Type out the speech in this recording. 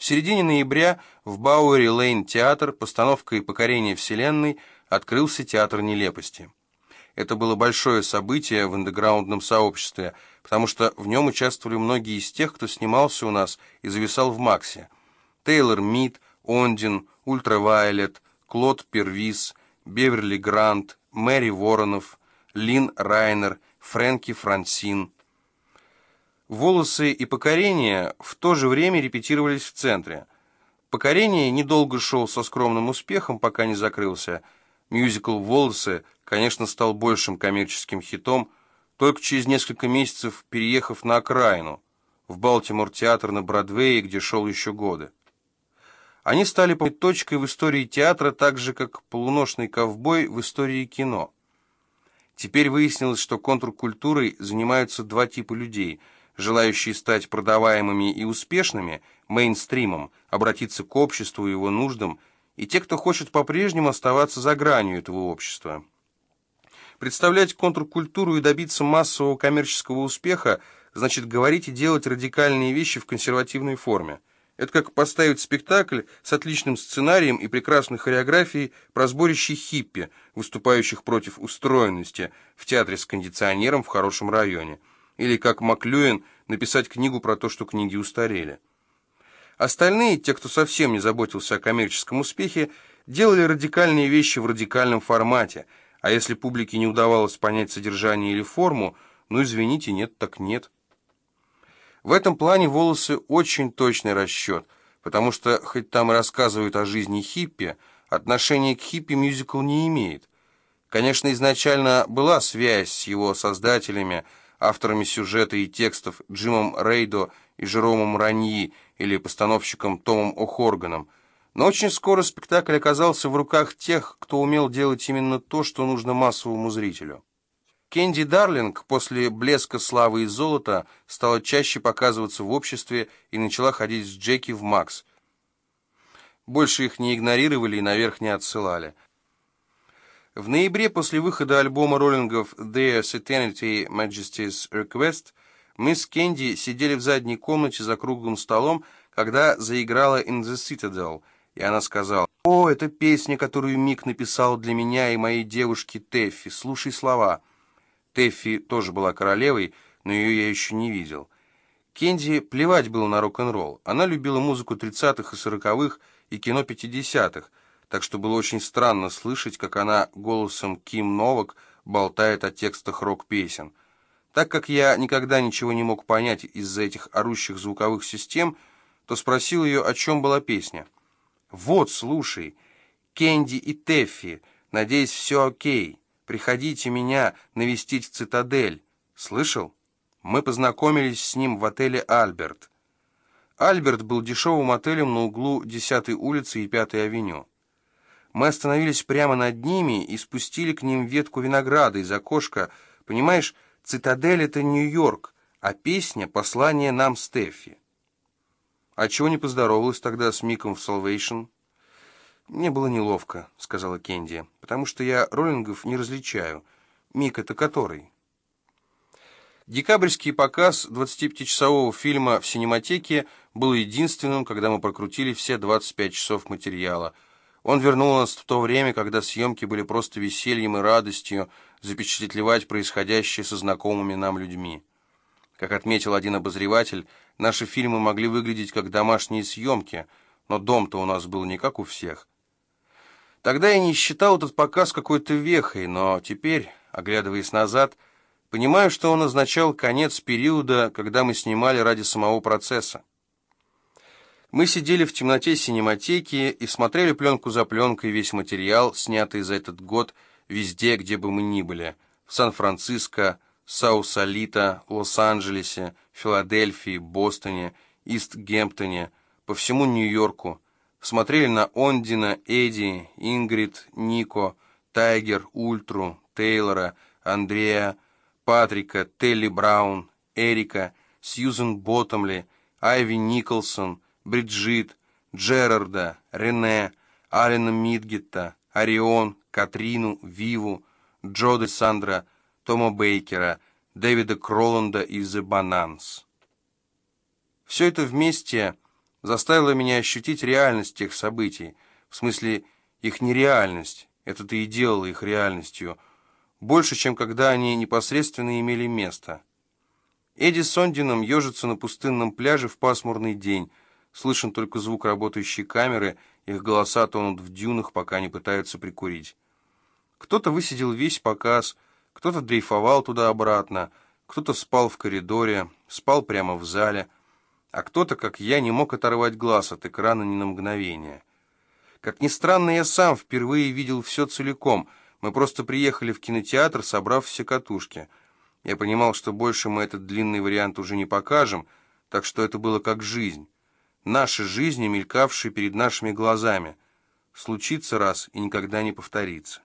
В середине ноября в Бауэри-Лейн театр постановкой «Покорение Вселенной» открылся театр нелепости. Это было большое событие в андеграундном сообществе, потому что в нем участвовали многие из тех, кто снимался у нас и зависал в Максе. Тейлор Мид, Ондин, Ультравайолет, Клод Первис, Беверли Грант, Мэри Воронов, Лин Райнер, Фрэнки Франсин. «Волосы» и «Покорение» в то же время репетировались в центре. «Покорение» недолго шел со скромным успехом, пока не закрылся. Мюзикл «Волосы», конечно, стал большим коммерческим хитом, только через несколько месяцев переехав на окраину, в Балтимор-театр на Бродвее, где шел еще годы. Они стали точкой в истории театра, так же, как полуношный ковбой в истории кино. Теперь выяснилось, что контркультурой занимаются два типа людей – желающие стать продаваемыми и успешными, мейнстримом, обратиться к обществу и его нуждам, и те, кто хочет по-прежнему оставаться за гранью этого общества. Представлять контркультуру и добиться массового коммерческого успеха значит говорить и делать радикальные вещи в консервативной форме. Это как поставить спектакль с отличным сценарием и прекрасной хореографией про сборище хиппи, выступающих против устроенности, в театре с кондиционером в хорошем районе – или, как Маклюэн, написать книгу про то, что книги устарели. Остальные, те, кто совсем не заботился о коммерческом успехе, делали радикальные вещи в радикальном формате, а если публике не удавалось понять содержание или форму, ну, извините, нет так нет. В этом плане «Волосы» очень точный расчет, потому что, хоть там и рассказывают о жизни хиппи, отношение к хиппи мюзикл не имеет. Конечно, изначально была связь с его создателями – авторами сюжета и текстов Джимом Рейдо и Жеромом Раньи или постановщиком Томом О'Хорганом. Но очень скоро спектакль оказался в руках тех, кто умел делать именно то, что нужно массовому зрителю. Кенди Дарлинг после блеска славы и золота стала чаще показываться в обществе и начала ходить с Джеки в Макс. Больше их не игнорировали и наверх не отсылали. В ноябре после выхода альбома роллингов «Their Satanic Majesty's Request» мы с Кенди сидели в задней комнате за круглым столом, когда заиграла «In the Citadel», и она сказала, «О, это песня, которую Мик написал для меня и моей девушки Теффи, слушай слова». Теффи тоже была королевой, но ее я еще не видел. Кенди плевать было на рок-н-ролл. Она любила музыку 30-х и 40-х и кино 50-х, так что было очень странно слышать, как она голосом Ким Новак болтает о текстах рок-песен. Так как я никогда ничего не мог понять из-за этих орущих звуковых систем, то спросил ее, о чем была песня. «Вот, слушай, Кенди и Теффи, надеюсь, все окей. Приходите меня навестить в цитадель. Слышал? Мы познакомились с ним в отеле «Альберт». «Альберт» был дешевым отелем на углу 10-й улицы и 5-й авеню. Мы остановились прямо над ними и спустили к ним ветку винограда из окошка. Понимаешь, цитадель — это Нью-Йорк, а песня — послание нам Стефи. А чего не поздоровалась тогда с Миком в Salvation? Мне было неловко, — сказала Кенди, — потому что я роллингов не различаю. Мик — это который? Декабрьский показ 25-часового фильма в синематеке был единственным, когда мы прокрутили все 25 часов материала — он вернул нас в то время, когда съемки были просто весельем и радостью запечатлевать происходящее со знакомыми нам людьми. Как отметил один обозреватель, наши фильмы могли выглядеть как домашние съемки, но дом-то у нас был не как у всех. Тогда я не считал этот показ какой-то вехой, но теперь, оглядываясь назад, понимаю, что он означал конец периода, когда мы снимали ради самого процесса. Мы сидели в темноте синематеки и смотрели пленку за пленкой весь материал, снятый за этот год, везде, где бы мы ни были. В Сан-Франциско, Саусалита, Лос-Анджелесе, Филадельфии, Бостоне, Ист-Гемптоне, по всему Нью-Йорку. Смотрели на Ондина, Эдди, Ингрид, Нико, Тайгер, Ультру, Тейлора, Андрея, Патрика, Телли Браун, Эрика, Сьюзен Боттомли, Айви Николсон, Бриджит, Джерарда, Рене, Алина Мидгетта, Орион, Катрину, Виву, Джо де Сандра, Тома Бейкера, Дэвида Кроланда и The Banans. Все это вместе заставило меня ощутить реальность тех событий, в смысле их нереальность, это-то и делало их реальностью, больше, чем когда они непосредственно имели место. Эдди Сондином ежатся на пустынном пляже в пасмурный день, слышен только звук работающей камеры, их голоса тонут в дюнах, пока они пытаются прикурить. Кто-то высидел весь показ, кто-то дрейфовал туда-обратно, кто-то спал в коридоре, спал прямо в зале, а кто-то, как я, не мог оторвать глаз от экрана ни на мгновение. Как ни странно, я сам впервые видел все целиком. Мы просто приехали в кинотеатр, собрав все катушки. Я понимал, что больше мы этот длинный вариант уже не покажем, так что это было как жизнь. Наши жизни, мелькавшие перед нашими глазами. Случится раз и никогда не повторится.